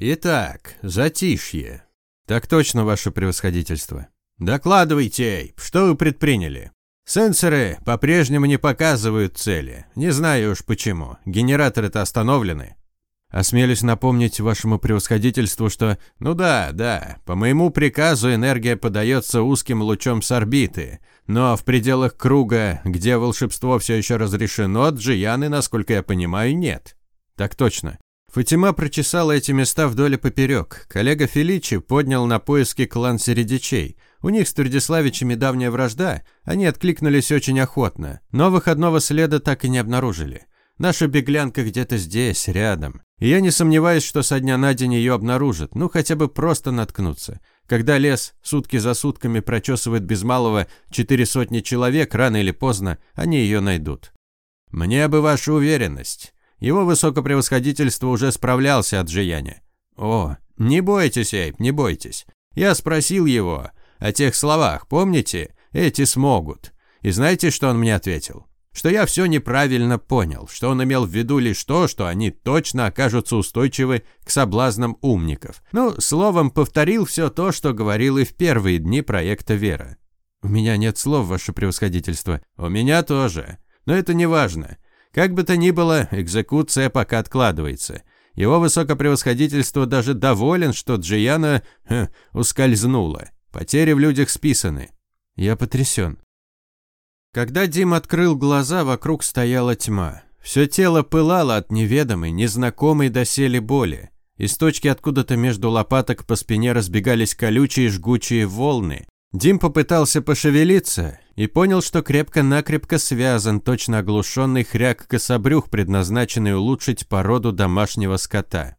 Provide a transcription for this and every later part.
Итак, затишье. Так точно, ваше превосходительство. Докладывайте, что вы предприняли? Сенсоры по-прежнему не показывают цели. Не знаю уж почему. Генераторы-то остановлены. Осмелюсь напомнить вашему превосходительству, что... Ну да, да. По моему приказу энергия подается узким лучом с орбиты. Но в пределах круга, где волшебство все еще разрешено, джияны, насколько я понимаю, нет. Так точно. Фатима прочесала эти места вдоль и поперек. Коллега Феличи поднял на поиски клан Середичей. У них с Твердиславичами давняя вражда, они откликнулись очень охотно, но выходного следа так и не обнаружили. Наша беглянка где-то здесь, рядом. И я не сомневаюсь, что со дня на день ее обнаружат, ну хотя бы просто наткнуться. Когда лес сутки за сутками прочесывает без малого четыре сотни человек, рано или поздно они ее найдут. Мне бы ваша уверенность. Его высокопревосходительство уже справлялся от Джияня. О, не бойтесь, Эйп, не бойтесь. Я спросил его о тех словах, помните? Эти смогут. И знаете, что он мне ответил? Что я все неправильно понял, что он имел в виду лишь то, что они точно окажутся устойчивы к соблазнам умников. Ну, словом, повторил все то, что говорил и в первые дни проекта «Вера». «У меня нет слов, ваше превосходительство». «У меня тоже. Но это не важно. Как бы то ни было, экзекуция пока откладывается. Его высокопревосходительство даже доволен, что Джияна хм, ускользнула. Потери в людях списаны. Я потрясен. Когда Дим открыл глаза, вокруг стояла тьма. Все тело пылало от неведомой, незнакомой доселе боли. Из точки откуда-то между лопаток по спине разбегались колючие жгучие волны. Дим попытался пошевелиться и понял, что крепко-накрепко связан точно оглушенный хряк-кособрюх, предназначенный улучшить породу домашнего скота.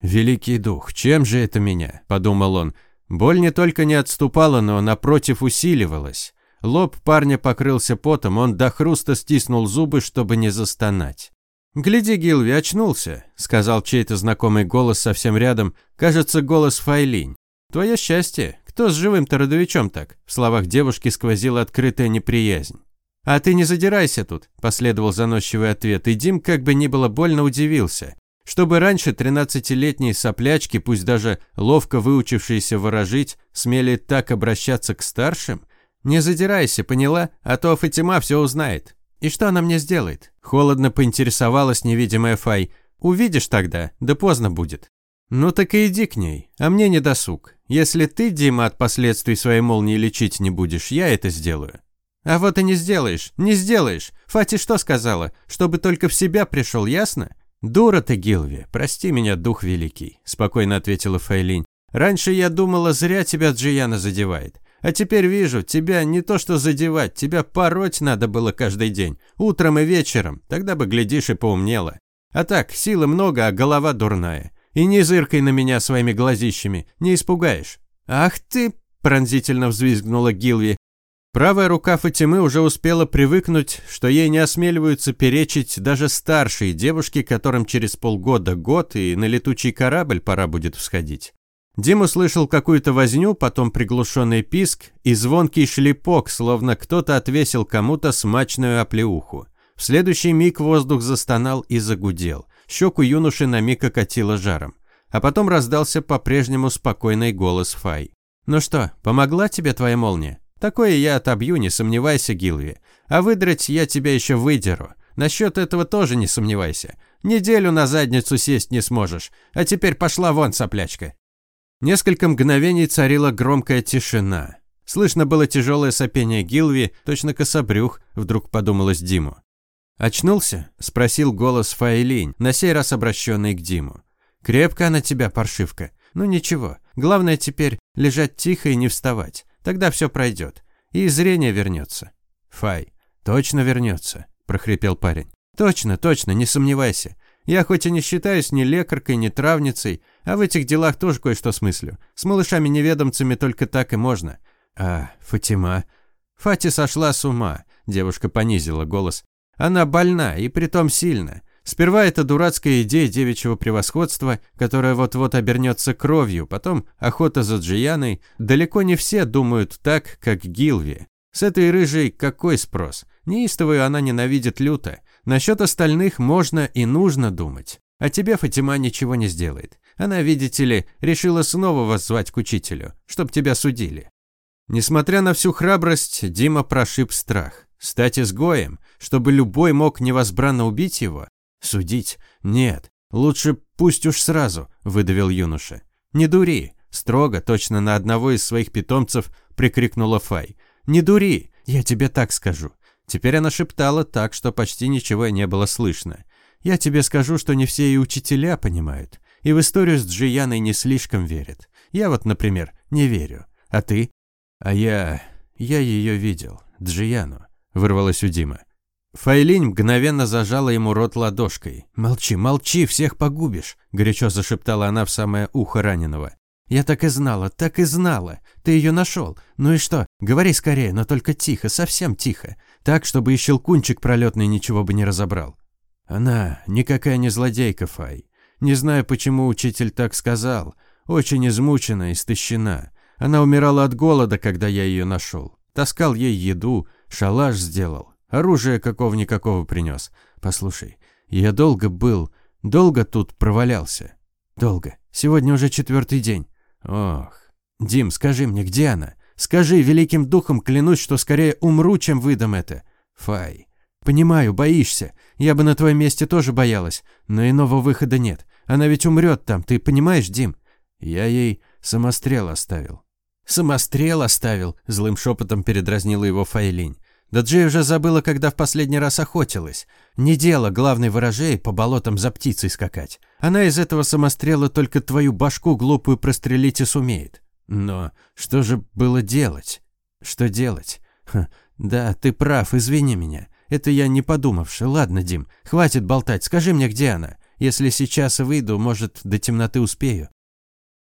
«Великий дух, чем же это меня?» – подумал он. Боль не только не отступала, но напротив усиливалась. Лоб парня покрылся потом, он до хруста стиснул зубы, чтобы не застонать. «Гляди, Гилви, очнулся», – сказал чей-то знакомый голос совсем рядом, кажется, голос Файлинь. «Твое счастье, кто с живым-то родовичом так?» В словах девушки сквозила открытая неприязнь. «А ты не задирайся тут», – последовал заносчивый ответ, и Дим как бы ни было больно удивился. Чтобы раньше тринадцатилетние соплячки, пусть даже ловко выучившиеся ворожить, смели так обращаться к старшим? Не задирайся, поняла? А то Фатима все узнает. И что она мне сделает? Холодно поинтересовалась невидимая Фай. Увидишь тогда, да поздно будет. Ну так и иди к ней, а мне не досуг. Если ты, Дима, от последствий своей молнии лечить не будешь, я это сделаю. А вот и не сделаешь, не сделаешь. Фати что сказала? Чтобы только в себя пришел, ясно? Дура ты, Гилви, прости меня, дух великий, спокойно ответила Фейлинь. Раньше я думала, зря тебя Джияна задевает. А теперь вижу, тебя не то что задевать, тебя пороть надо было каждый день, утром и вечером, тогда бы, глядишь, и поумнела. А так, силы много, а голова дурная. И не зыркай на меня своими глазищами, не испугаешь. Ах ты, пронзительно взвизгнула Гилви. Правая рука Фатимы уже успела привыкнуть, что ей не осмеливаются перечить даже старшие девушки, которым через полгода год и на летучий корабль пора будет всходить. Дим услышал какую-то возню, потом приглушенный писк и звонкий шлепок, словно кто-то отвесил кому-то смачную оплеуху. В следующий миг воздух застонал и загудел. Щеку юноши на миг окатило жаром. А потом раздался по-прежнему спокойный голос Фай. «Ну что, помогла тебе твоя молния? Такое я отобью, не сомневайся, Гилви. А выдрать я тебя еще выдеру. Насчет этого тоже не сомневайся. Неделю на задницу сесть не сможешь. А теперь пошла вон, соплячка». Несколько мгновений царила громкая тишина. Слышно было тяжелое сопение Гилви, точно кособрюх, вдруг подумалось Диму. «Очнулся?» – спросил голос Фаэлинь, на сей раз обращенный к Диму. «Крепко она тебя, паршивка. Ну ничего, главное теперь лежать тихо и не вставать. Тогда все пройдет. И зрение вернется». «Фай, точно вернется», – прохрипел парень. «Точно, точно, не сомневайся. Я хоть и не считаюсь ни лекаркой, ни травницей, а в этих делах тоже кое-что смыслю. С малышами-неведомцами только так и можно. А, Фатима... Фати сошла с ума. Девушка понизила голос. Она больна, и притом сильно. Сперва это дурацкая идея девичьего превосходства, которая вот-вот обернется кровью, потом охота за Джияной. Далеко не все думают так, как Гилви. С этой рыжей какой спрос? Неистовую она ненавидит люто. Насчет остальных можно и нужно думать. А тебе Фатима ничего не сделает. Она, видите ли, решила снова воззвать к учителю, чтоб тебя судили. Несмотря на всю храбрость, Дима прошиб страх. Стать изгоем, чтобы любой мог невозбранно убить его? Судить? Нет. Лучше пусть уж сразу, выдавил юноша. Не дури. Строго, точно на одного из своих питомцев прикрикнула Фай. Не дури, я тебе так скажу. Теперь она шептала так, что почти ничего не было слышно. Я тебе скажу, что не все и учителя понимают. И в историю с Джияной не слишком верят. Я вот, например, не верю. А ты? А я... я ее видел. Джияну. Вырвалась у Димы. Файлинь мгновенно зажала ему рот ладошкой. «Молчи, молчи, всех погубишь», – горячо зашептала она в самое ухо раненого. «Я так и знала, так и знала. Ты ее нашел. Ну и что? Говори скорее, но только тихо, совсем тихо. Так, чтобы и щелкунчик пролетный ничего бы не разобрал». Она никакая не злодейка, Фай. Не знаю, почему учитель так сказал. Очень измучена, истощена. Она умирала от голода, когда я ее нашел. Таскал ей еду, шалаш сделал. Оружие какого-никакого принес. Послушай, я долго был, долго тут провалялся. Долго. Сегодня уже четвертый день. Ох. Дим, скажи мне, где она? Скажи, великим духом клянусь, что скорее умру, чем выдам это. Фай. Понимаю, боишься. Я бы на твоем месте тоже боялась, но иного выхода нет. Она ведь умрет там, ты понимаешь, Дим? Я ей самострел оставил. Самострел оставил, злым шепотом передразнила его Файлинь. Да Джей уже забыла, когда в последний раз охотилась. Не дело главной ворожей по болотам за птицей скакать. Она из этого самострела только твою башку глупую прострелить и сумеет. Но что же было делать? Что делать? Ха, да, ты прав, извини меня. Это я не подумавши. Ладно, Дим, хватит болтать, скажи мне, где она. Если сейчас выйду, может, до темноты успею.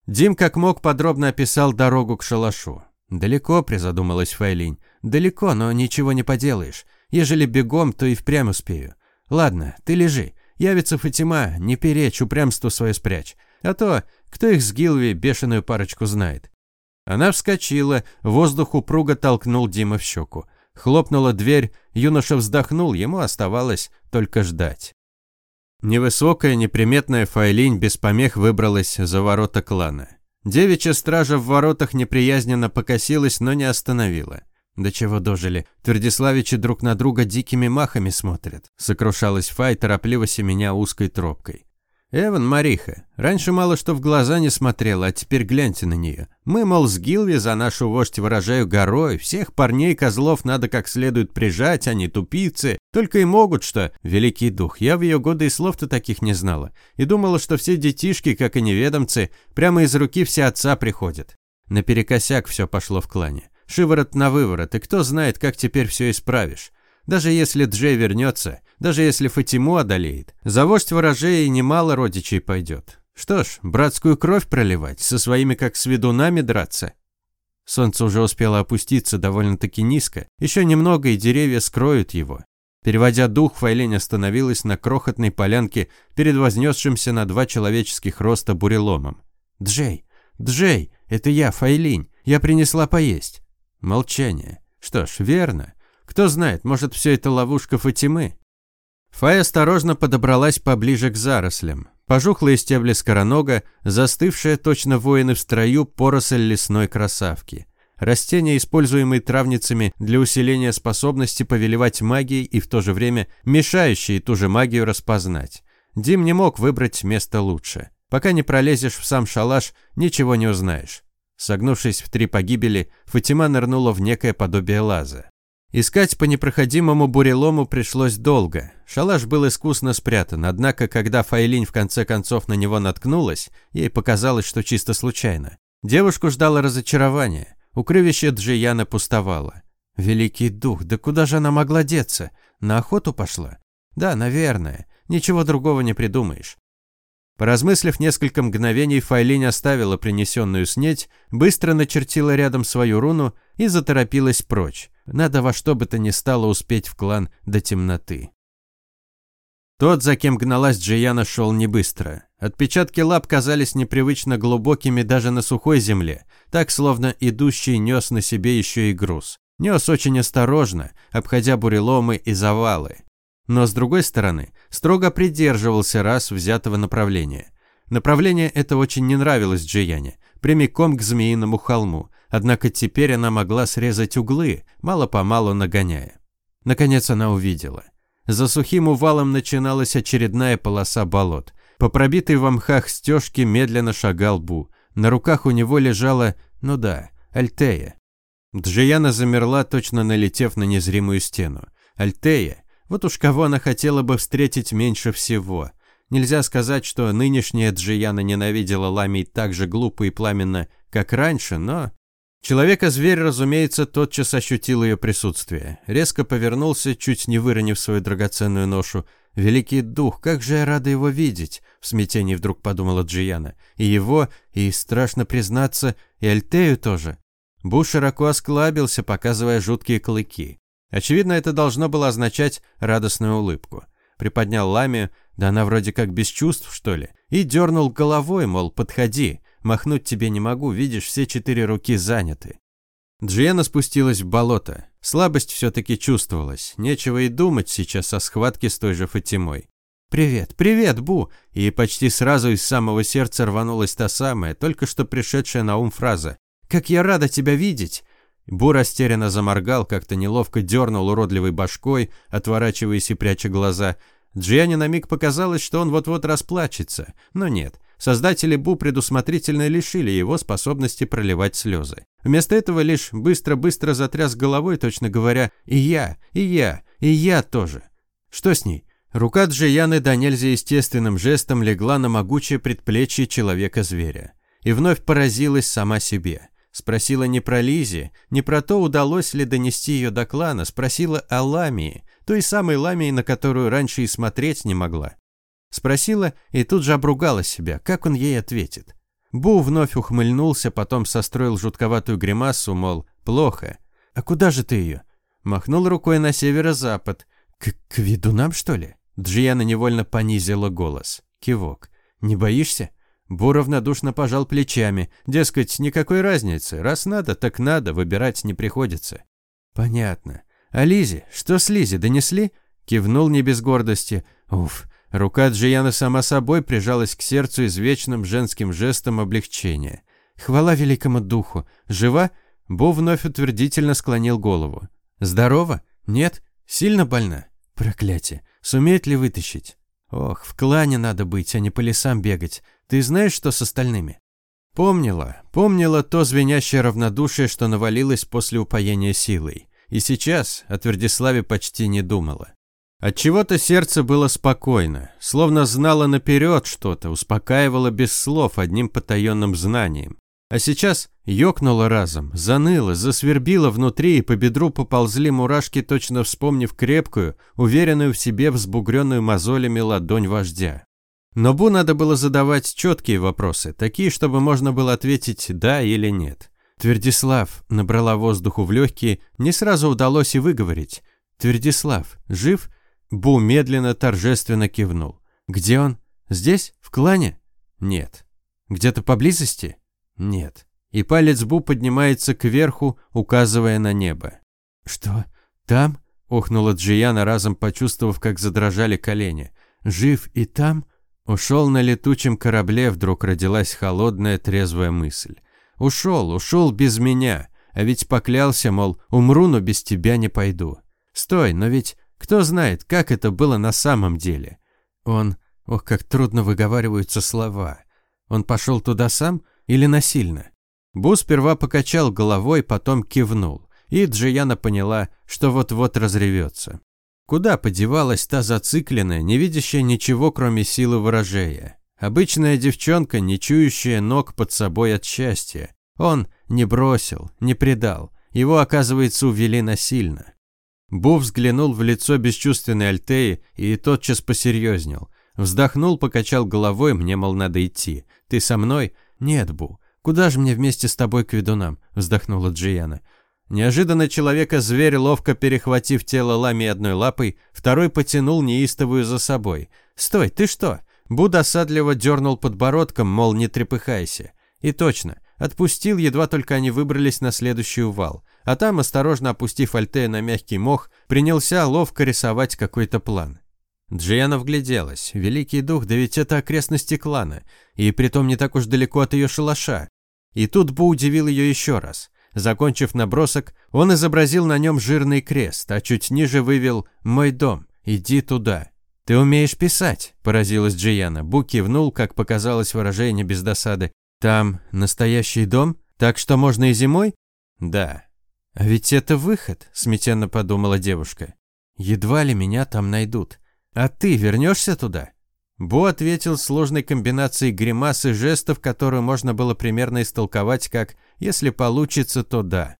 Дим как мог подробно описал дорогу к шалашу. «Далеко», — призадумалась Файлинь. «Далеко, но ничего не поделаешь. Ежели бегом, то и впрямь успею. Ладно, ты лежи. Явится Фатима, не перечь, упрямство свое спрячь. А то, кто их с Гилви бешеную парочку знает». Она вскочила, воздух упруго толкнул Дима в щеку. Хлопнула дверь, юноша вздохнул, ему оставалось только ждать. Невысокая, неприметная Файлинь без помех выбралась за ворота клана. Девичья стража в воротах неприязненно покосилась, но не остановила. До чего дожили. Твердиславичи друг на друга дикими махами смотрят. Сокрушалась Фай, торопливо семеня узкой тропкой. Эван Мариха. Раньше мало что в глаза не смотрела, а теперь гляньте на нее. Мы, мол, с Гилви за нашу вождь выражаю горой. Всех парней козлов надо как следует прижать, а не тупицы. Только и могут что. Великий дух. Я в ее годы и слов-то таких не знала. И думала, что все детишки, как и неведомцы, прямо из руки все отца приходят. Наперекосяк все пошло в клане. Шиворот на выворот, и кто знает, как теперь все исправишь. Даже если Джей вернется, даже если Фатиму одолеет, за вождь ворожей немало родичей пойдет. Что ж, братскую кровь проливать, со своими как с ведунами драться. Солнце уже успело опуститься довольно-таки низко, еще немного и деревья скроют его. Переводя дух, Файлень остановилась на крохотной полянке перед вознесшимся на два человеческих роста буреломом. «Джей! Джей! Это я, Файлинь! Я принесла поесть!» Молчание. Что ж, верно. Кто знает, может, все это ловушка Фатимы? Фай осторожно подобралась поближе к зарослям. Пожухлые стебли скоронога, застывшие точно воины в строю поросль лесной красавки. Растения, используемые травницами для усиления способности повелевать магией и в то же время мешающие ту же магию распознать. Дим не мог выбрать место лучше. Пока не пролезешь в сам шалаш, ничего не узнаешь. Согнувшись в три погибели, Фатима нырнула в некое подобие лаза. Искать по непроходимому бурелому пришлось долго. Шалаш был искусно спрятан, однако, когда Файлинь в конце концов на него наткнулась, ей показалось, что чисто случайно. Девушку ждало разочарование. Укрывище Джияна пустовало. Великий дух, да куда же она могла деться? На охоту пошла? Да, наверное. Ничего другого не придумаешь. Поразмыслив несколько мгновений, Файлинь оставила принесенную снеть, быстро начертила рядом свою руну и заторопилась прочь. Надо во что бы то ни стало успеть в клан до темноты. Тот, за кем гналась Джияна, шел не быстро. Отпечатки лап казались непривычно глубокими даже на сухой земле, так словно идущий нес на себе еще и груз. Нес очень осторожно, обходя буреломы и завалы. Но с другой стороны, строго придерживался раз взятого направления. Направление это очень не нравилось Джияне, прямиком к Змеиному холму, однако теперь она могла срезать углы, мало-помалу нагоняя. Наконец она увидела. За сухим увалом начиналась очередная полоса болот. По пробитой в мхах стежке медленно шагал Бу. На руках у него лежала, ну да, Альтея. Джияна замерла, точно налетев на незримую стену. Альтея, вот уж кого она хотела бы встретить меньше всего. Нельзя сказать, что нынешняя Джияна ненавидела Ламий так же глупо и пламенно, как раньше, но... Человека-зверь, разумеется, тотчас ощутил ее присутствие. Резко повернулся, чуть не выронив свою драгоценную ношу. «Великий дух, как же я рада его видеть!» В смятении вдруг подумала Джияна. «И его, и, страшно признаться, и Альтею тоже». Бу широко осклабился, показывая жуткие клыки. Очевидно, это должно было означать радостную улыбку. Приподнял ламию, да она вроде как без чувств, что ли, и дернул головой, мол, подходи, махнуть тебе не могу, видишь, все четыре руки заняты. Джиена спустилась в болото. Слабость все-таки чувствовалась. Нечего и думать сейчас о схватке с той же Фатимой. «Привет, привет, Бу!» И почти сразу из самого сердца рванулась та самая, только что пришедшая на ум фраза. «Как я рада тебя видеть!» Бу растерянно заморгал, как-то неловко дернул уродливой башкой, отворачиваясь и пряча глаза. Джиане на миг показалось, что он вот-вот расплачется, но нет. Создатели Бу предусмотрительно лишили его способности проливать слезы. Вместо этого лишь быстро-быстро затряс головой, точно говоря «И я, и я, и я тоже». Что с ней? Рука Джияны до нельзя естественным жестом легла на могучее предплечье человека-зверя. И вновь поразилась сама себе. Спросила не про Лизи, не про то, удалось ли донести ее до клана, спросила о Ламии, той самой Ламии, на которую раньше и смотреть не могла. Спросила и тут же обругала себя, как он ей ответит. Бу вновь ухмыльнулся, потом состроил жутковатую гримасу, мол, плохо. «А куда же ты ее?» Махнул рукой на северо-запад. «К, к ведунам, что ли?» Джияна невольно понизила голос. Кивок. «Не боишься?» Бу равнодушно пожал плечами. Дескать, никакой разницы. Раз надо, так надо, выбирать не приходится. «Понятно. А Лизе? Что с Лизи, донесли?» Кивнул не без гордости. «Уф, Рука Джияна сама собой прижалась к сердцу извечным женским жестом облегчения. «Хвала великому духу! Жива?» Бо вновь утвердительно склонил голову. «Здорова? Нет? Сильно больна? Проклятие! Сумеет ли вытащить? Ох, в клане надо быть, а не по лесам бегать. Ты знаешь, что с остальными?» Помнила, помнила то звенящее равнодушие, что навалилось после упоения силой. И сейчас о Твердиславе почти не думала. Отчего-то сердце было спокойно, словно знало наперед что-то, успокаивало без слов одним потаенным знанием. А сейчас ёкнуло разом, заныло, засвербило внутри, и по бедру поползли мурашки, точно вспомнив крепкую, уверенную в себе взбугренную мозолями ладонь вождя. Но Бу надо было задавать четкие вопросы, такие, чтобы можно было ответить «да» или «нет». Твердислав набрала воздуху в легкие, не сразу удалось и выговорить. «Твердислав, жив?» Бу медленно, торжественно кивнул. «Где он? Здесь? В клане?» «Нет». «Где-то поблизости?» «Нет». И палец Бу поднимается кверху, указывая на небо. «Что? Там?» – охнула Джияна, разом почувствовав, как задрожали колени. «Жив и там?» Ушел на летучем корабле, вдруг родилась холодная трезвая мысль. «Ушел, ушел без меня, а ведь поклялся, мол, умру, но без тебя не пойду. Стой, но ведь кто знает, как это было на самом деле? Он... Ох, как трудно выговариваются слова. Он пошел туда сам или насильно? Бу сперва покачал головой, потом кивнул. И Джияна поняла, что вот-вот разревется. Куда подевалась та зацикленная, не видящая ничего, кроме силы выражения? Обычная девчонка, не чующая ног под собой от счастья. Он не бросил, не предал. Его, оказывается, увели насильно. Бу взглянул в лицо бесчувственной Альтеи и тотчас посерьезнел. Вздохнул, покачал головой, мне, мол, надо идти. «Ты со мной?» «Нет, Бу. Куда же мне вместе с тобой к ведунам?» Вздохнула Джияна. Неожиданно человека-зверь, ловко перехватив тело Лами одной лапой, второй потянул неистовую за собой. «Стой, ты что?» Бу досадливо дернул подбородком, мол, не трепыхайся. И точно, отпустил, едва только они выбрались на следующий увал а там, осторожно опустив Альтея на мягкий мох, принялся ловко рисовать какой-то план. Джиана вгляделась. Великий дух, да ведь это окрестности клана. И притом не так уж далеко от ее шалаша. И тут Бу удивил ее еще раз. Закончив набросок, он изобразил на нем жирный крест, а чуть ниже вывел «Мой дом, иди туда». «Ты умеешь писать», – поразилась Джияна. Бу кивнул, как показалось выражение без досады. «Там настоящий дом? Так что можно и зимой?» «Да». «А ведь это выход», – смятенно подумала девушка. «Едва ли меня там найдут. А ты вернешься туда?» Бу ответил сложной комбинацией гримас и жестов, которую можно было примерно истолковать как «если получится, то да».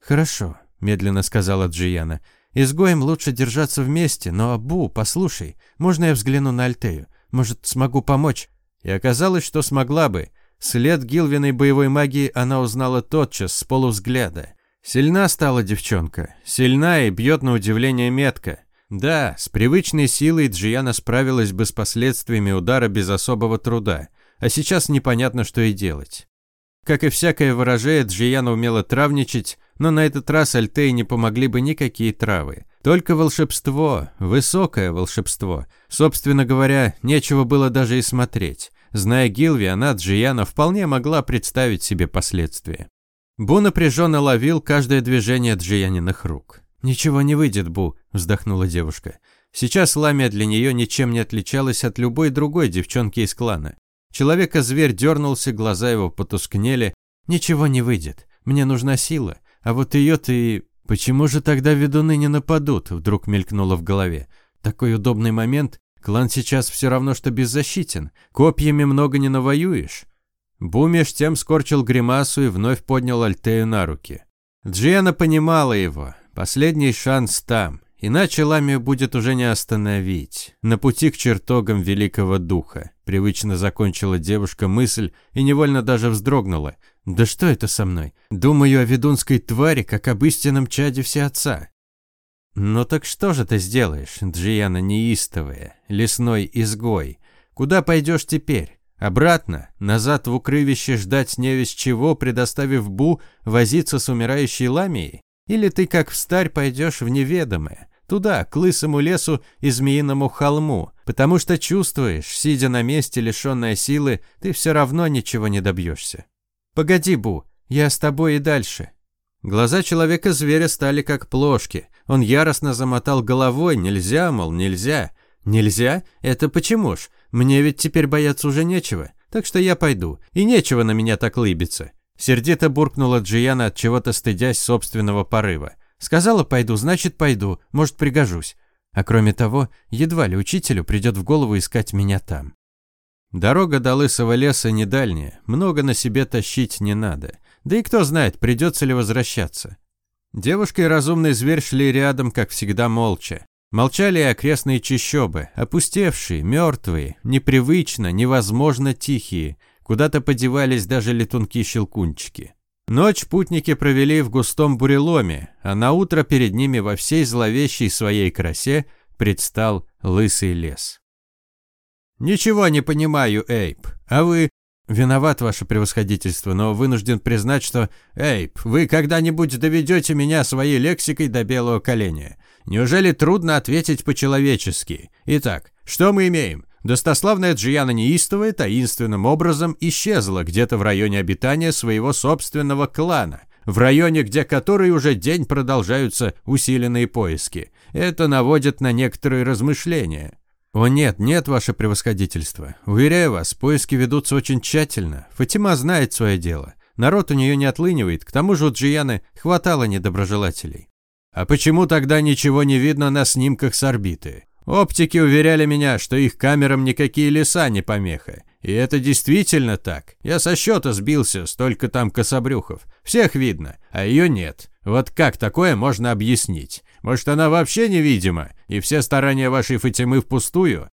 «Хорошо», – медленно сказала Джияна. «Изгоем лучше держаться вместе, но, Бу, послушай, можно я взгляну на Альтею? Может, смогу помочь?» И оказалось, что смогла бы. След Гилвиной боевой магии она узнала тотчас, с полувзгляда. Сильна стала девчонка. Сильна и бьет на удивление метко. Да, с привычной силой Джияна справилась бы с последствиями удара без особого труда, а сейчас непонятно, что и делать. Как и всякое ворожея, Джияна умела травничать, но на этот раз Альтеи не помогли бы никакие травы. Только волшебство, высокое волшебство. Собственно говоря, нечего было даже и смотреть. Зная Гилви, она, Джияна, вполне могла представить себе последствия. Бу напряженно ловил каждое движение Джияниных рук. «Ничего не выйдет, Бу», – вздохнула девушка. Сейчас Ламия для нее ничем не отличалась от любой другой девчонки из клана. Человека-зверь дернулся, глаза его потускнели. «Ничего не выйдет. Мне нужна сила. А вот ее ты... Почему же тогда ведуны не нападут?» Вдруг мелькнуло в голове. Такой удобный момент. Клан сейчас все равно, что беззащитен. Копьями много не навоюешь. Бу меж тем скорчил гримасу и вновь поднял Альтею на руки. Джиана понимала его. Последний шанс там, иначе Ламию будет уже не остановить. На пути к чертогам Великого Духа. Привычно закончила девушка мысль и невольно даже вздрогнула. Да что это со мной? Думаю о ведунской твари, как об истинном чаде всеотца. Ну так что же ты сделаешь, Джияна неистовая, лесной изгой? Куда пойдешь теперь? Обратно, назад в укрывище ждать не весь чего, предоставив Бу возиться с умирающей ламией? Или ты, как встарь, пойдешь в неведомое, туда, к лысому лесу и змеиному холму, потому что чувствуешь, сидя на месте, лишенная силы, ты все равно ничего не добьешься. Погоди, Бу, я с тобой и дальше. Глаза человека-зверя стали как плошки. Он яростно замотал головой. Нельзя, мол, нельзя. Нельзя? Это почему ж? Мне ведь теперь бояться уже нечего. Так что я пойду. И нечего на меня так лыбиться. Сердито буркнула Джияна от чего-то стыдясь собственного порыва. Сказала пойду, значит пойду, может пригожусь. А кроме того, едва ли учителю придет в голову искать меня там. Дорога до Лысого леса не дальняя, много на себе тащить не надо. Да и кто знает, придется ли возвращаться. Девушка и разумный зверь шли рядом, как всегда, молча. Молчали и окрестные чащобы, опустевшие, мертвые, непривычно, невозможно тихие – Куда-то подевались даже летунки-щелкунчики. Ночь путники провели в густом буреломе, а на утро перед ними во всей зловещей своей красе предстал лысый лес. «Ничего не понимаю, Эйп. А вы...» «Виноват, ваше превосходительство, но вынужден признать, что... Эйп, вы когда-нибудь доведете меня своей лексикой до белого коленя? Неужели трудно ответить по-человечески? Итак, что мы имеем? Достославная Джияна Неистовая таинственным образом исчезла где-то в районе обитания своего собственного клана, в районе, где который уже день продолжаются усиленные поиски. Это наводит на некоторые размышления. «О нет, нет, ваше превосходительство. Уверяю вас, поиски ведутся очень тщательно. Фатима знает свое дело. Народ у нее не отлынивает, к тому же у Джияны хватало недоброжелателей». «А почему тогда ничего не видно на снимках с орбиты?» Оптики уверяли меня, что их камерам никакие леса не помеха. И это действительно так. Я со счета сбился, столько там кособрюхов. Всех видно, а ее нет. Вот как такое можно объяснить? Может, она вообще невидима, и все старания вашей Фатимы впустую?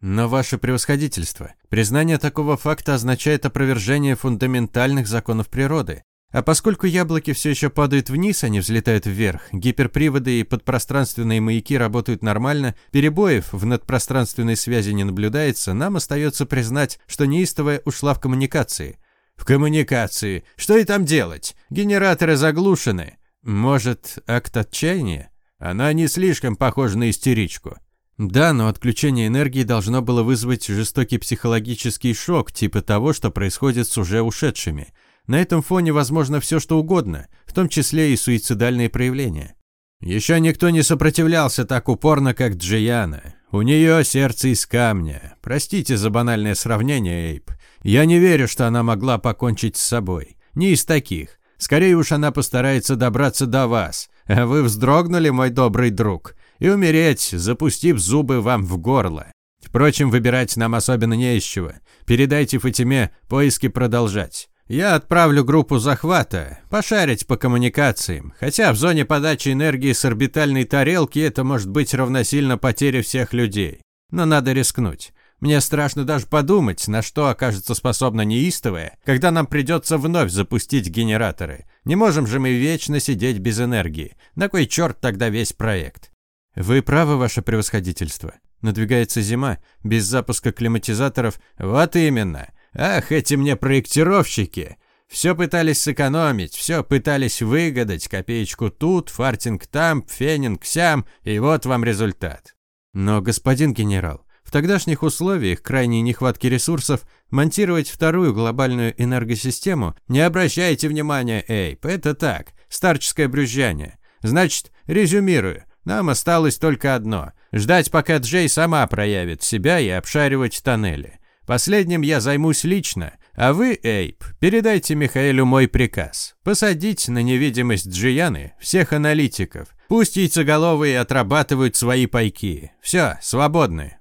Но ваше превосходительство, признание такого факта означает опровержение фундаментальных законов природы. А поскольку яблоки все еще падают вниз, а не взлетают вверх, гиперприводы и подпространственные маяки работают нормально, перебоев в надпространственной связи не наблюдается, нам остается признать, что неистовая ушла в коммуникации. В коммуникации? Что и там делать? Генераторы заглушены. Может, акт отчаяния? Она не слишком похожа на истеричку. Да, но отключение энергии должно было вызвать жестокий психологический шок, типа того, что происходит с уже ушедшими. На этом фоне возможно все что угодно, в том числе и суицидальные проявления. Еще никто не сопротивлялся так упорно, как Джияна. У нее сердце из камня. Простите за банальное сравнение, Эйп. Я не верю, что она могла покончить с собой. Не из таких. Скорее уж она постарается добраться до вас. А вы вздрогнули, мой добрый друг, и умереть, запустив зубы вам в горло. Впрочем, выбирать нам особенно не из чего. Передайте Фатиме поиски продолжать. Я отправлю группу захвата, пошарить по коммуникациям, хотя в зоне подачи энергии с орбитальной тарелки это может быть равносильно потере всех людей. Но надо рискнуть. Мне страшно даже подумать, на что окажется способна неистовая, когда нам придется вновь запустить генераторы. Не можем же мы вечно сидеть без энергии. На кой черт тогда весь проект? Вы правы, ваше превосходительство. Надвигается зима, без запуска климатизаторов. Вот именно. Ах, эти мне проектировщики. Все пытались сэкономить, все пытались выгадать, копеечку тут, фартинг там, фенинг сям, и вот вам результат. Но, господин генерал, в тогдашних условиях крайней нехватки ресурсов монтировать вторую глобальную энергосистему не обращайте внимания, Эйп, это так, старческое брюзжание. Значит, резюмирую, нам осталось только одно – ждать, пока Джей сама проявит себя и обшаривать тоннели. Последним я займусь лично, а вы, Эйп, передайте Михаэлю мой приказ. Посадить на невидимость Джияны всех аналитиков. Пусть яйцеголовые отрабатывают свои пайки. Все, свободны.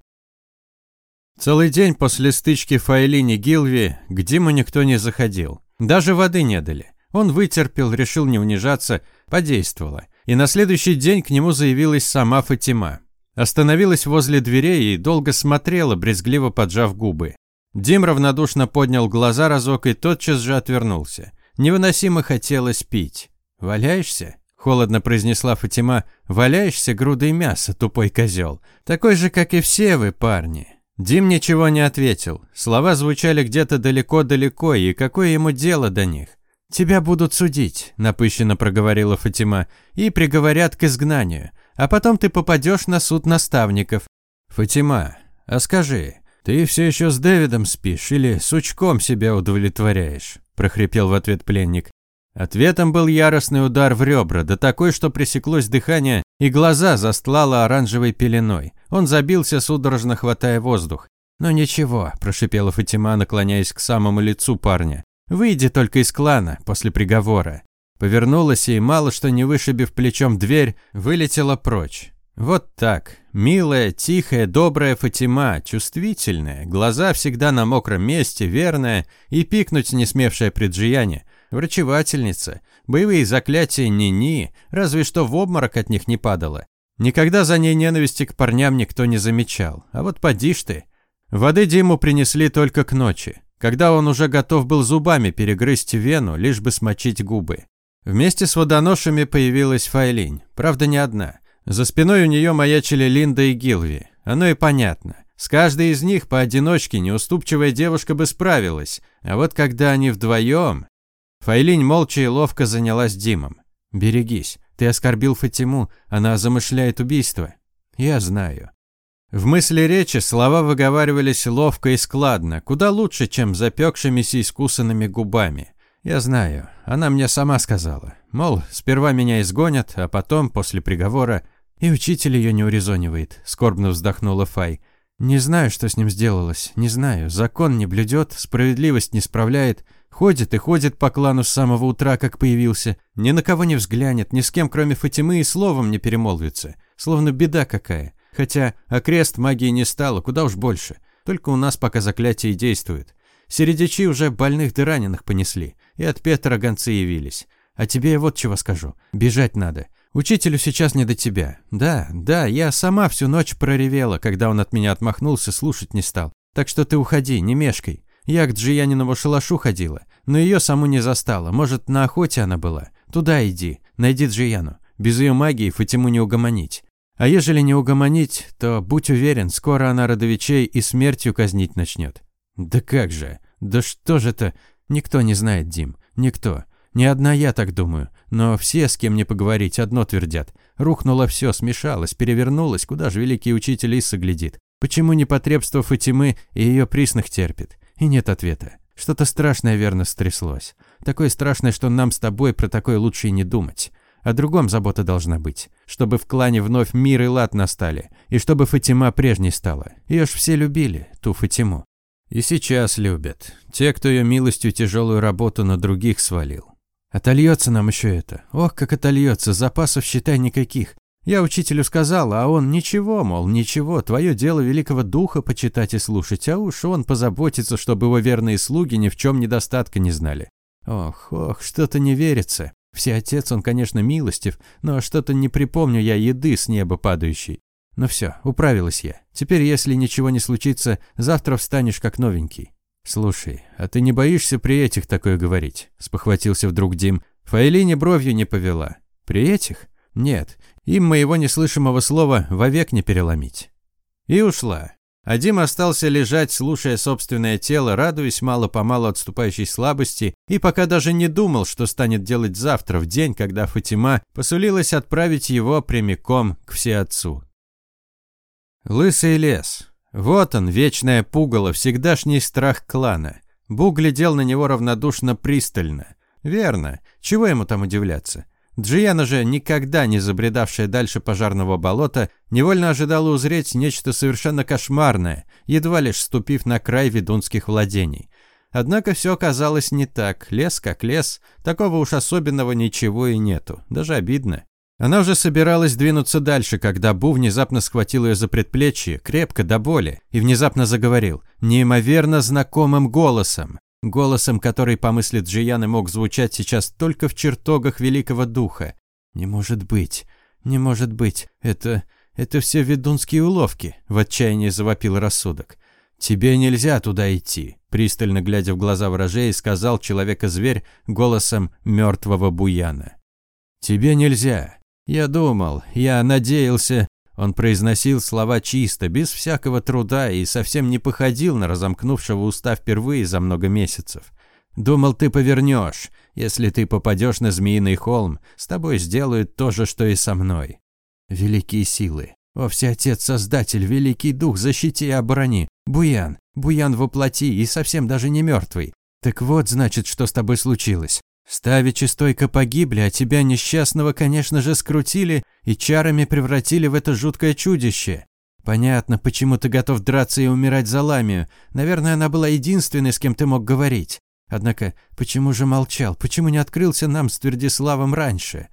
Целый день после стычки Файлини-Гилви к Диму никто не заходил. Даже воды не дали. Он вытерпел, решил не унижаться, подействовало. И на следующий день к нему заявилась сама Фатима. Остановилась возле дверей и долго смотрела, брезгливо поджав губы. Дим равнодушно поднял глаза разок и тотчас же отвернулся. Невыносимо хотелось пить. «Валяешься?» – холодно произнесла Фатима. «Валяешься грудой мяса, тупой козел. Такой же, как и все вы, парни. Дим ничего не ответил. Слова звучали где-то далеко-далеко, и какое ему дело до них? «Тебя будут судить», – напыщенно проговорила Фатима, – «и приговорят к изгнанию. А потом ты попадешь на суд наставников». «Фатима, а скажи, ты все еще с Дэвидом спишь или сучком себя удовлетворяешь?» – прохрипел в ответ пленник. Ответом был яростный удар в ребра, да такой, что пресеклось дыхание, и глаза застлало оранжевой пеленой. Он забился, судорожно хватая воздух. «Ну ничего», – прошипела Фатима, наклоняясь к самому лицу парня. «Выйди только из клана после приговора». Повернулась и, мало что не вышибив плечом дверь, вылетела прочь. Вот так. Милая, тихая, добрая Фатима, чувствительная, глаза всегда на мокром месте, верная и пикнуть не смевшая при Джияне – Врачевательница. Боевые заклятия ни-ни, разве что в обморок от них не падало. Никогда за ней ненависти к парням никто не замечал. А вот поди ж ты. Воды Диму принесли только к ночи, когда он уже готов был зубами перегрызть вену, лишь бы смочить губы. Вместе с водоношами появилась Файлинь, правда не одна. За спиной у нее маячили Линда и Гилви. Оно и понятно. С каждой из них поодиночке неуступчивая девушка бы справилась, а вот когда они вдвоем... Файлинь молча и ловко занялась Димом. «Берегись, ты оскорбил Фатиму, она замышляет убийство». «Я знаю». В мысли речи слова выговаривались ловко и складно, куда лучше, чем запекшимися искусанными губами. «Я знаю, она мне сама сказала. Мол, сперва меня изгонят, а потом, после приговора...» «И учитель ее не урезонивает», — скорбно вздохнула Фай. «Не знаю, что с ним сделалось, не знаю. Закон не блюдет, справедливость не справляет. Ходит и ходит по клану с самого утра, как появился. Ни на кого не взглянет, ни с кем, кроме Фатимы, и словом не перемолвится. Словно беда какая. Хотя окрест магии не стало, куда уж больше. Только у нас пока заклятие действует. Середичи уже больных да раненых понесли. И от Петра гонцы явились. А тебе я вот чего скажу. Бежать надо. Учителю сейчас не до тебя. Да, да, я сама всю ночь проревела, когда он от меня отмахнулся, слушать не стал. Так что ты уходи, не мешкай. Я к Джияниному шалашу ходила, но ее саму не застала. Может, на охоте она была? Туда иди, найди Джияну. Без ее магии Фатиму не угомонить. А ежели не угомонить, то, будь уверен, скоро она родовичей и смертью казнить начнет. Да как же? Да что же это? Никто не знает, Дим. Никто. Не одна я так думаю, но все, с кем не поговорить, одно твердят. Рухнуло все, смешалось, перевернулось, куда же великий учитель Исса глядит? Почему непотребство Фатимы и ее присных терпит? И нет ответа. Что-то страшное верно стряслось. Такое страшное, что нам с тобой про такое лучше и не думать. О другом забота должна быть. Чтобы в клане вновь мир и лад настали. И чтобы Фатима прежней стала. Ее ж все любили, ту Фатиму. И сейчас любят. Те, кто ее милостью тяжелую работу на других свалил. Отольется нам еще это. Ох, как отольется, запасов, считай, никаких. Я учителю сказал, а он ничего, мол, ничего, твое дело великого духа почитать и слушать, а уж он позаботится, чтобы его верные слуги ни в чем недостатка не знали. Ох, ох, что-то не верится. Все отец он, конечно, милостив, но что-то не припомню я еды с неба падающей. Ну все, управилась я. Теперь, если ничего не случится, завтра встанешь как новенький. «Слушай, а ты не боишься при этих такое говорить?» – спохватился вдруг Дим. Фаэлине бровью не повела. «При этих? Нет, им моего неслышимого слова вовек не переломить». И ушла. А Дим остался лежать, слушая собственное тело, радуясь мало-помалу отступающей слабости, и пока даже не думал, что станет делать завтра, в день, когда Фатима посулилась отправить его прямиком к всеотцу. Лысый лес. Вот он, вечное пугало, всегдашний страх клана. Бу глядел на него равнодушно пристально. Верно, чего ему там удивляться? Джияна же, никогда не забредавшая дальше пожарного болота, невольно ожидала узреть нечто совершенно кошмарное, едва лишь ступив на край ведунских владений. Однако все оказалось не так, лес как лес, такого уж особенного ничего и нету, даже обидно. Она уже собиралась двинуться дальше, когда Бу внезапно схватил ее за предплечье, крепко до боли, и внезапно заговорил, неимоверно знакомым голосом. Голосом, который, по мысли Джияны, мог звучать сейчас только в чертогах Великого Духа. «Не может быть, не может быть, это... это все ведунские уловки», – в отчаянии завопил рассудок. «Тебе нельзя туда идти», – пристально глядя в глаза вражей, сказал человека-зверь голосом мертвого буяна. «Тебе нельзя. Я думал, я надеялся. Он произносил слова чисто, без всякого труда и совсем не походил на разомкнувшего уста впервые за много месяцев. Думал, ты повернешь. Если ты попадешь на Змеиный холм, с тобой сделают то же, что и со мной. Великие силы. О, Всеотец-Создатель, Великий Дух, защити и оборони. Буян, Буян воплоти и совсем даже не мертвый. Так вот, значит, что с тобой случилось. Ставичи стойко погибли, а тебя несчастного, конечно же, скрутили и чарами превратили в это жуткое чудище. Понятно, почему ты готов драться и умирать за Ламию. Наверное, она была единственной, с кем ты мог говорить. Однако, почему же молчал? Почему не открылся нам с Твердиславом раньше?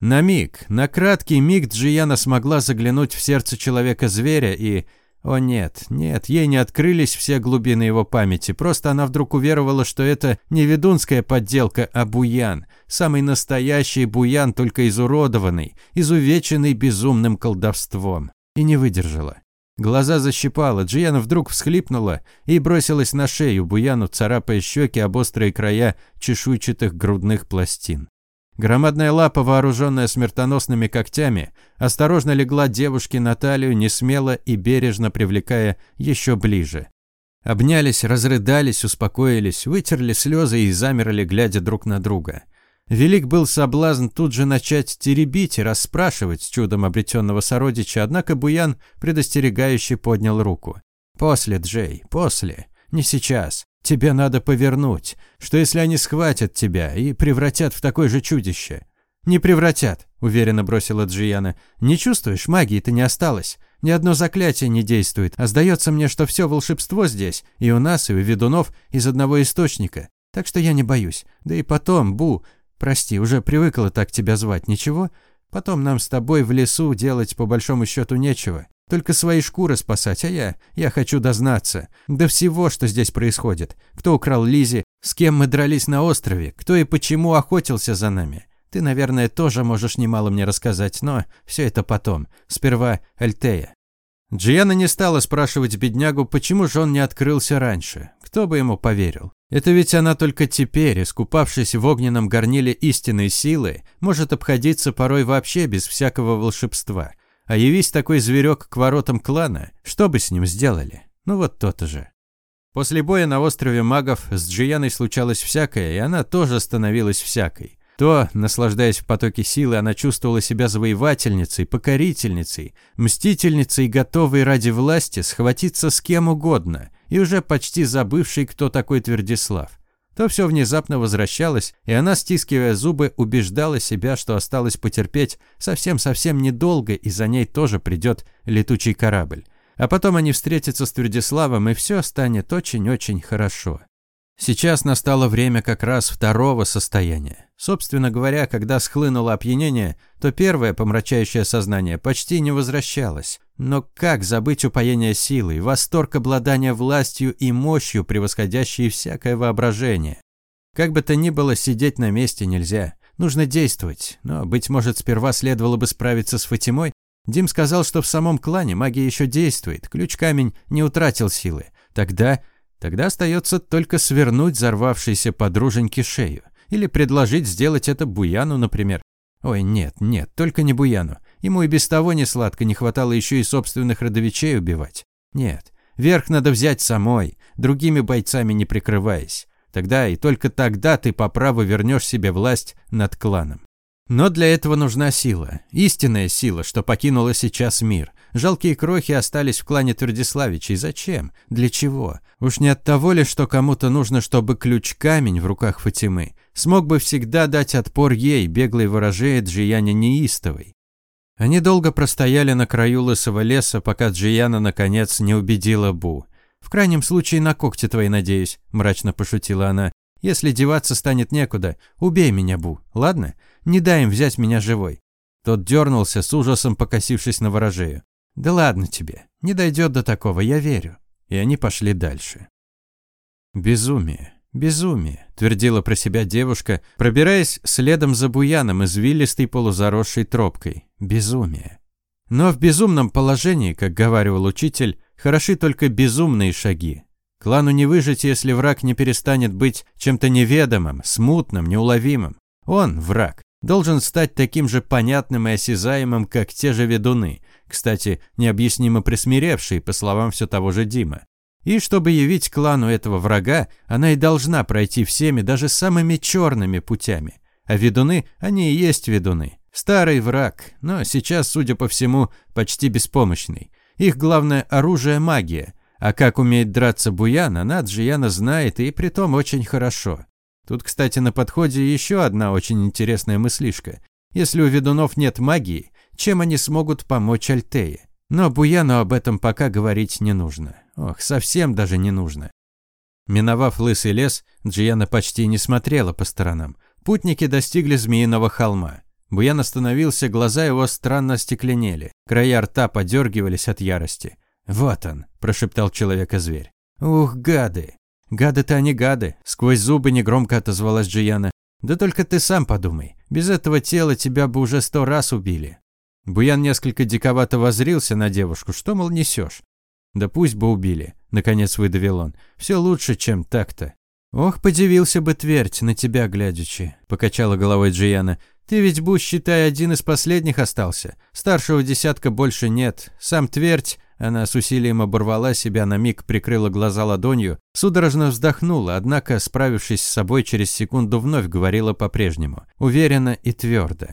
На миг, на краткий миг Джияна смогла заглянуть в сердце человека-зверя и о нет, нет, ей не открылись все глубины его памяти, просто она вдруг уверовала, что это не ведунская подделка, а буян. Самый настоящий буян, только изуродованный, изувеченный безумным колдовством. И не выдержала. Глаза защипала, Джияна вдруг всхлипнула и бросилась на шею Буяну, царапая щеки об острые края чешуйчатых грудных пластин. Громадная лапа, вооруженная смертоносными когтями, осторожно легла девушке на талию, несмело и бережно привлекая еще ближе. Обнялись, разрыдались, успокоились, вытерли слезы и замерли, глядя друг на друга. Велик был соблазн тут же начать теребить и расспрашивать чудом обретенного сородича, однако Буян предостерегающе поднял руку. «После, Джей, после. Не сейчас. Тебе надо повернуть. Что если они схватят тебя и превратят в такое же чудище? Не превратят, уверенно бросила Джияна. Не чувствуешь, магии-то не осталось. Ни одно заклятие не действует, а сдается мне, что все волшебство здесь, и у нас, и у ведунов, из одного источника. Так что я не боюсь. Да и потом, Бу, прости, уже привыкла так тебя звать, ничего? Потом нам с тобой в лесу делать по большому счету нечего. Только свои шкуры спасать, а я... Я хочу дознаться. До всего, что здесь происходит. Кто украл Лизи, с кем мы дрались на острове, кто и почему охотился за нами. Ты, наверное, тоже можешь немало мне рассказать, но все это потом. Сперва Альтея. Джиана не стала спрашивать беднягу, почему же он не открылся раньше. Кто бы ему поверил? Это ведь она только теперь, искупавшись в огненном горниле истинной силы, может обходиться порой вообще без всякого волшебства – а явись такой зверек к воротам клана, что бы с ним сделали? Ну вот то-то же. После боя на острове магов с Джияной случалось всякое, и она тоже становилась всякой. То, наслаждаясь в потоке силы, она чувствовала себя завоевательницей, покорительницей, мстительницей, готовой ради власти схватиться с кем угодно, и уже почти забывшей, кто такой Твердислав. То все внезапно возвращалось, и она, стискивая зубы, убеждала себя, что осталось потерпеть совсем-совсем недолго, и за ней тоже придет летучий корабль. А потом они встретятся с Твердиславом, и все станет очень-очень хорошо. Сейчас настало время как раз второго состояния. Собственно говоря, когда схлынуло опьянение, то первое помрачающее сознание почти не возвращалось. Но как забыть упоение силой, восторг обладания властью и мощью, превосходящие всякое воображение? Как бы то ни было, сидеть на месте нельзя. Нужно действовать. Но, быть может, сперва следовало бы справиться с Фатимой? Дим сказал, что в самом клане магия еще действует. Ключ-камень не утратил силы. Тогда Тогда остается только свернуть взорвавшейся подруженьке шею. Или предложить сделать это Буяну, например. Ой, нет, нет, только не Буяну. Ему и без того не сладко, не хватало еще и собственных родовичей убивать. Нет, верх надо взять самой, другими бойцами не прикрываясь. Тогда и только тогда ты по праву вернешь себе власть над кланом. Но для этого нужна сила, истинная сила, что покинула сейчас мир. Жалкие крохи остались в клане Твердиславичей. Зачем? Для чего? Уж не от того ли, что кому-то нужно, чтобы ключ-камень в руках Фатимы смог бы всегда дать отпор ей, беглой ворожее Джияне неистовой. Они долго простояли на краю лысого леса, пока Джияна наконец не убедила Бу. «В крайнем случае на когти твои, надеюсь», – мрачно пошутила она. «Если деваться станет некуда, убей меня, Бу, ладно? Не дай им взять меня живой». Тот дернулся, с ужасом покосившись на ворожею. «Да ладно тебе, не дойдет до такого, я верю» и они пошли дальше. «Безумие, безумие», – твердила про себя девушка, пробираясь следом за буяном, извилистой полузаросшей тропкой. «Безумие». Но в безумном положении, как говаривал учитель, хороши только безумные шаги. Клану не выжить, если враг не перестанет быть чем-то неведомым, смутным, неуловимым. Он, враг, должен стать таким же понятным и осязаемым, как те же ведуны, кстати, необъяснимо присмиревший, по словам все того же Дима. И чтобы явить клану этого врага, она и должна пройти всеми, даже самыми черными путями. А ведуны, они и есть ведуны. Старый враг, но сейчас, судя по всему, почти беспомощный. Их главное оружие – магия. А как умеет драться Буян, она Джияна знает, и притом очень хорошо. Тут, кстати, на подходе еще одна очень интересная мыслишка. Если у ведунов нет магии, чем они смогут помочь Альтее. Но Буяну об этом пока говорить не нужно. Ох, совсем даже не нужно. Миновав лысый лес, Джияна почти не смотрела по сторонам. Путники достигли Змеиного холма. Буян остановился, глаза его странно стекленели. Края рта подергивались от ярости. «Вот он», – прошептал человека-зверь. «Ух, гады!» «Гады-то они гады!» – сквозь зубы негромко отозвалась Джияна. «Да только ты сам подумай. Без этого тела тебя бы уже сто раз убили. Буян несколько диковато возрился на девушку. Что, мол, несешь? Да пусть бы убили, наконец выдавил он. Все лучше, чем так-то. Ох, подивился бы Твердь на тебя глядячи, покачала головой Джияна. Ты ведь, Бу, считай, один из последних остался. Старшего десятка больше нет. Сам Твердь, она с усилием оборвала себя, на миг прикрыла глаза ладонью, судорожно вздохнула, однако, справившись с собой, через секунду вновь говорила по-прежнему, уверенно и твердо.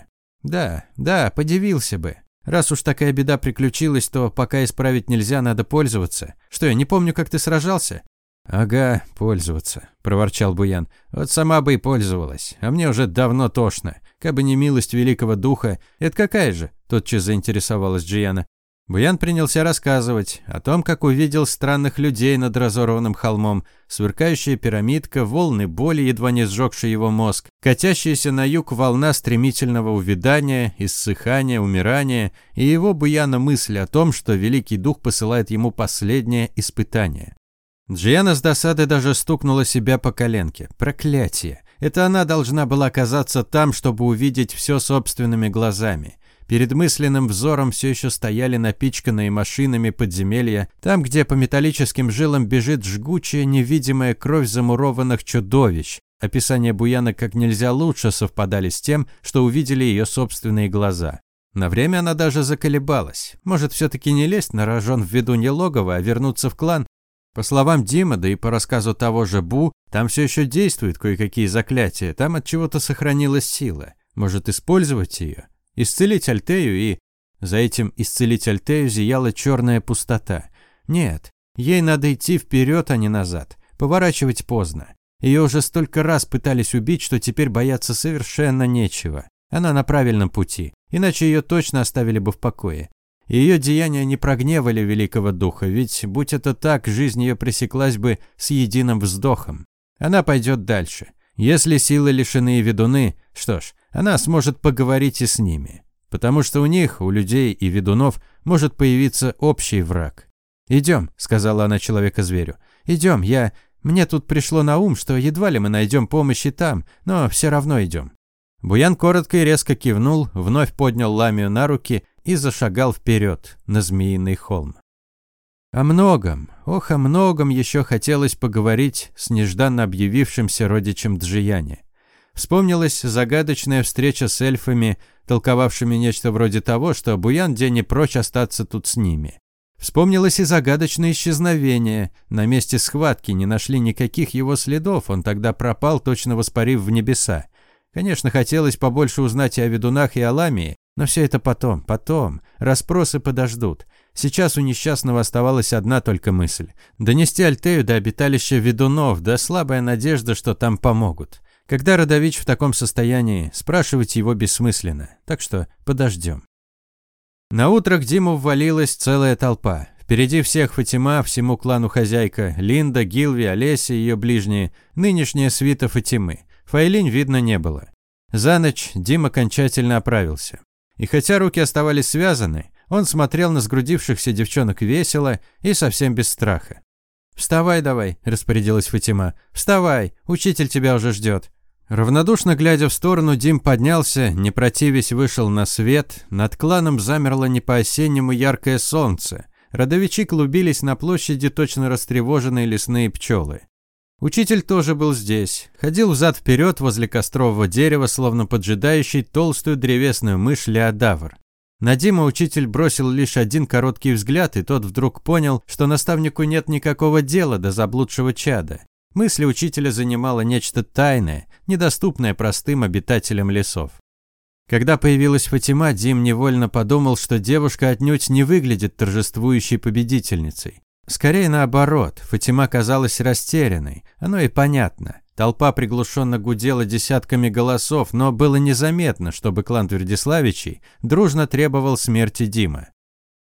Да, да, подивился бы. Раз уж такая беда приключилась, то пока исправить нельзя, надо пользоваться. Что, я не помню, как ты сражался? Ага, пользоваться, проворчал Буян. Вот сама бы и пользовалась, а мне уже давно тошно. Кабы не милость великого духа. Это какая же? Тотчас заинтересовалась Джияна. Буян принялся рассказывать о том, как увидел странных людей над разорванным холмом, сверкающая пирамидка, волны боли, едва не сжегшие его мозг, катящаяся на юг волна стремительного увядания, иссыхания, умирания, и его Буяна мысль о том, что Великий Дух посылает ему последнее испытание. Джиана с досады даже стукнула себя по коленке. Проклятие! Это она должна была оказаться там, чтобы увидеть все собственными глазами. Перед мысленным взором все еще стояли напичканные машинами подземелья, там, где по металлическим жилам бежит жгучая невидимая кровь замурованных чудовищ. Описания Буяна как нельзя лучше совпадали с тем, что увидели ее собственные глаза. На время она даже заколебалась. Может, все-таки не лезть на рожон в виду не логово, а вернуться в клан? По словам Дима, да и по рассказу того же Бу, там все еще действуют кое-какие заклятия, там от чего-то сохранилась сила. Может использовать ее? Исцелить Альтею и... За этим исцелить Альтею зияла черная пустота. Нет, ей надо идти вперед, а не назад. Поворачивать поздно. Ее уже столько раз пытались убить, что теперь бояться совершенно нечего. Она на правильном пути, иначе ее точно оставили бы в покое. Ее деяния не прогневали великого духа, ведь, будь это так, жизнь ее пресеклась бы с единым вздохом. Она пойдет дальше. Если силы лишены ведуны, что ж, она сможет поговорить и с ними. Потому что у них, у людей и ведунов, может появиться общий враг. «Идем», — сказала она человека-зверю. «Идем, я... Мне тут пришло на ум, что едва ли мы найдем помощи там, но все равно идем». Буян коротко и резко кивнул, вновь поднял ламию на руки и зашагал вперед на Змеиный холм. О многом, ох, о многом еще хотелось поговорить с нежданно объявившимся родичем Джияне. Вспомнилась загадочная встреча с эльфами, толковавшими нечто вроде того, что Буян день не прочь остаться тут с ними. Вспомнилось и загадочное исчезновение. На месте схватки не нашли никаких его следов, он тогда пропал, точно воспарив в небеса. Конечно, хотелось побольше узнать и о ведунах, и о ламии, но все это потом, потом. Распросы подождут. Сейчас у несчастного оставалась одна только мысль. Донести Альтею до обиталища ведунов, да слабая надежда, что там помогут. Когда Родович в таком состоянии, спрашивать его бессмысленно. Так что подождем. На утро к Диму ввалилась целая толпа. Впереди всех Фатима, всему клану хозяйка, Линда, Гилви, Олеся и ее ближние, нынешняя свита Фатимы. Файлинь видно не было. За ночь Дим окончательно оправился. И хотя руки оставались связаны, он смотрел на сгрудившихся девчонок весело и совсем без страха. «Вставай давай», – распорядилась Фатима. «Вставай, учитель тебя уже ждет». Равнодушно глядя в сторону, Дим поднялся, не противясь вышел на свет. Над кланом замерло не по-осеннему яркое солнце. Родовичи клубились на площади точно растревоженные лесные пчелы. Учитель тоже был здесь. Ходил взад-вперед возле кострового дерева, словно поджидающий толстую древесную мышь Леодавр. На Дима учитель бросил лишь один короткий взгляд, и тот вдруг понял, что наставнику нет никакого дела до заблудшего чада. Мысли учителя занимало нечто тайное, недоступное простым обитателям лесов. Когда появилась Фатима, Дим невольно подумал, что девушка отнюдь не выглядит торжествующей победительницей. Скорее наоборот, Фатима казалась растерянной. Оно и понятно. Толпа приглушенно гудела десятками голосов, но было незаметно, чтобы клан Твердиславичей дружно требовал смерти Дима.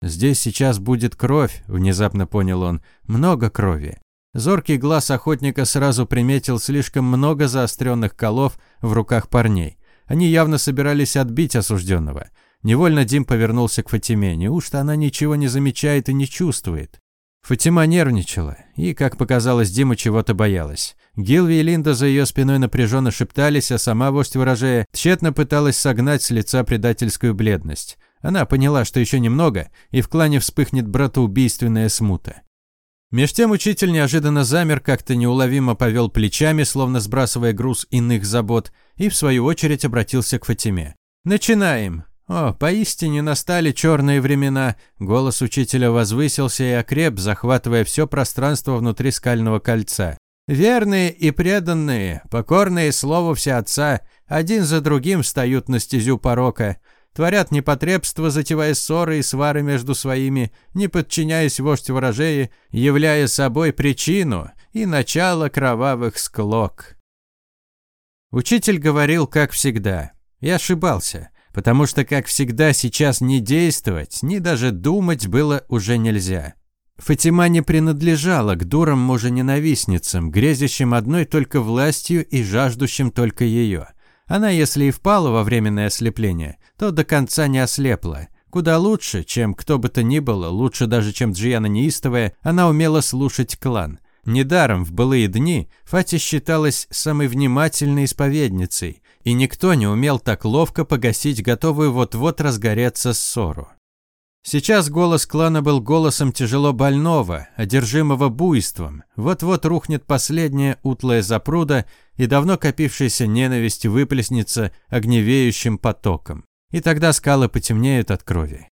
«Здесь сейчас будет кровь», – внезапно понял он, – «много крови». Зоркий глаз охотника сразу приметил слишком много заостренных колов в руках парней. Они явно собирались отбить осужденного. Невольно Дим повернулся к Фатиме. Неужто она ничего не замечает и не чувствует? Фатима нервничала и, как показалось, Дима чего-то боялась. Гилви и Линда за ее спиной напряженно шептались, а сама вождь ворожея тщетно пыталась согнать с лица предательскую бледность. Она поняла, что еще немного, и в клане вспыхнет братоубийственная смута. Меж тем учитель неожиданно замер, как-то неуловимо повел плечами, словно сбрасывая груз иных забот, и в свою очередь обратился к Фатиме. «Начинаем. О, поистине настали черные времена. Голос учителя возвысился и окреп, захватывая все пространство внутри скального кольца. Верные и преданные, покорные слову Отца, один за другим встают на стезю порока, творят непотребство, затевая ссоры и свары между своими, не подчиняясь вождь ворожеи, являя собой причину и начало кровавых склок. Учитель говорил, как всегда, и ошибался потому что, как всегда, сейчас не действовать, ни даже думать было уже нельзя. Фатима не принадлежала к дурам мужа-ненавистницам, грезящим одной только властью и жаждущим только ее. Она, если и впала во временное ослепление, то до конца не ослепла. Куда лучше, чем кто бы то ни было, лучше даже, чем Джияна Неистовая, она умела слушать клан. Недаром в былые дни Фати считалась самой внимательной исповедницей, и никто не умел так ловко погасить готовую вот-вот разгореться ссору. Сейчас голос клана был голосом тяжело больного, одержимого буйством. Вот-вот рухнет последняя утлая запруда, и давно копившаяся ненависть выплеснется огневеющим потоком. И тогда скалы потемнеют от крови.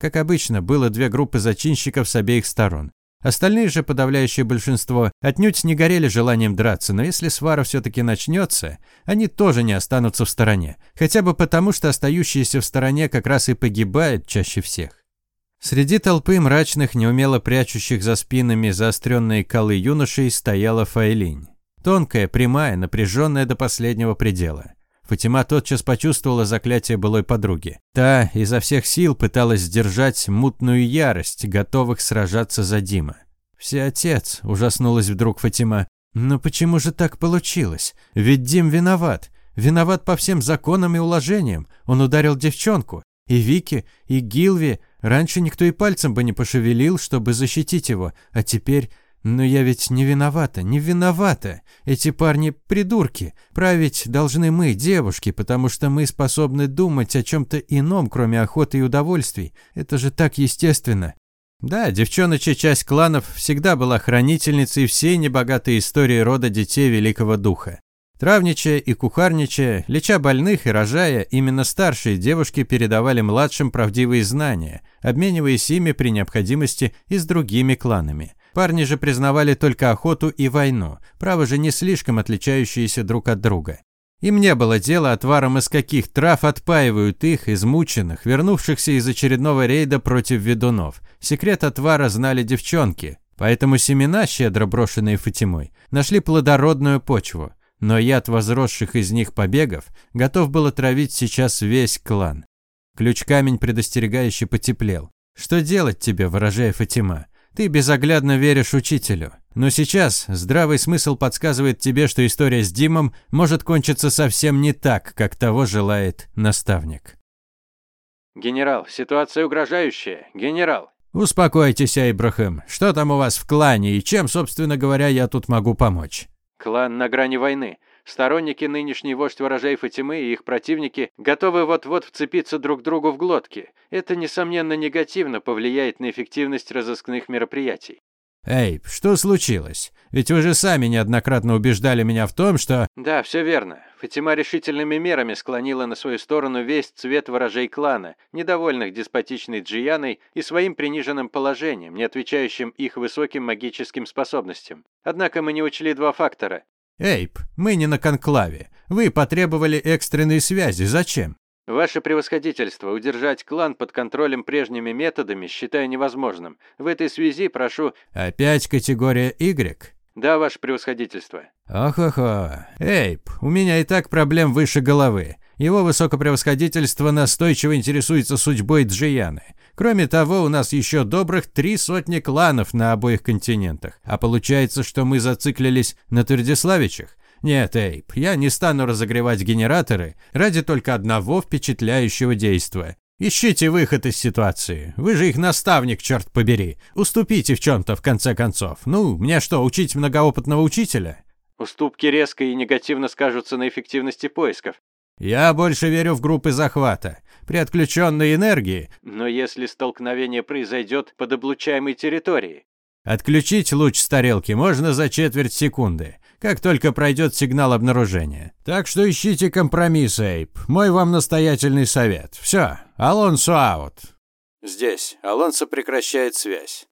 Как обычно, было две группы зачинщиков с обеих сторон. Остальные же, подавляющее большинство, отнюдь не горели желанием драться, но если свара все-таки начнется, они тоже не останутся в стороне. Хотя бы потому, что остающиеся в стороне как раз и погибают чаще всех. Среди толпы мрачных, неумело прячущих за спинами заостренные колы юношей стояла Файлинь. Тонкая, прямая, напряженная до последнего предела. Фатима тотчас почувствовала заклятие былой подруги. Та изо всех сил пыталась сдержать мутную ярость, готовых сражаться за Дима. «Всеотец», – ужаснулась вдруг Фатима. «Но почему же так получилось? Ведь Дим виноват. Виноват по всем законам и уложениям. Он ударил девчонку. И Вики, и Гилви. Раньше никто и пальцем бы не пошевелил, чтобы защитить его. А теперь но я ведь не виновата, не виновата. Эти парни придурки. Править должны мы, девушки, потому что мы способны думать о чем-то ином, кроме охоты и удовольствий. Это же так естественно. Да, девчоночья часть кланов всегда была хранительницей всей небогатой истории рода детей Великого Духа. Травничая и кухарничая, леча больных и рожая, именно старшие девушки передавали младшим правдивые знания, обмениваясь ими при необходимости и с другими кланами – Парни же признавали только охоту и войну, право же не слишком отличающиеся друг от друга. Им не было дела отваром из каких трав отпаивают их, измученных, вернувшихся из очередного рейда против ведунов. Секрет отвара знали девчонки, поэтому семена, щедро брошенные Фатимой, нашли плодородную почву. Но яд возросших из них побегов готов был отравить сейчас весь клан. Ключ-камень предостерегающе потеплел. «Что делать тебе?» – выражая Фатима. Ты безоглядно веришь учителю. Но сейчас здравый смысл подсказывает тебе, что история с Димом может кончиться совсем не так, как того желает наставник. «Генерал, ситуация угрожающая. Генерал!» «Успокойтесь, Айбрахам. Что там у вас в клане и чем, собственно говоря, я тут могу помочь?» «Клан на грани войны. Сторонники нынешней вождь ворожей Фатимы и их противники готовы вот-вот вцепиться друг другу в глотки. Это, несомненно, негативно повлияет на эффективность разыскных мероприятий. «Эй, что случилось? Ведь вы же сами неоднократно убеждали меня в том, что...» «Да, все верно. Фатима решительными мерами склонила на свою сторону весь цвет ворожей клана, недовольных деспотичной Джияной и своим приниженным положением, не отвечающим их высоким магическим способностям. Однако мы не учли два фактора. «Эйп, мы не на конклаве. Вы потребовали экстренной связи. Зачем?» «Ваше превосходительство, удержать клан под контролем прежними методами считаю невозможным. В этой связи прошу...» «Опять категория Y?» «Да, ваше превосходительство». «Ох-охо. Эйп, у меня и так проблем выше головы. Его высокопревосходительство настойчиво интересуется судьбой Джияны. Кроме того, у нас еще добрых три сотни кланов на обоих континентах. А получается, что мы зациклились на Твердиславичах? Нет, Эйп, я не стану разогревать генераторы ради только одного впечатляющего действия. Ищите выход из ситуации. Вы же их наставник, черт побери. Уступите в чем-то, в конце концов. Ну, мне что, учить многоопытного учителя? Уступки резко и негативно скажутся на эффективности поисков. Я больше верю в группы захвата. При отключенной энергии... Но если столкновение произойдет под облучаемой территорией? Отключить луч с тарелки можно за четверть секунды, как только пройдет сигнал обнаружения. Так что ищите компромисс, Эйп. Мой вам настоятельный совет. Все, Алонсо аут. Здесь. Алонсо прекращает связь.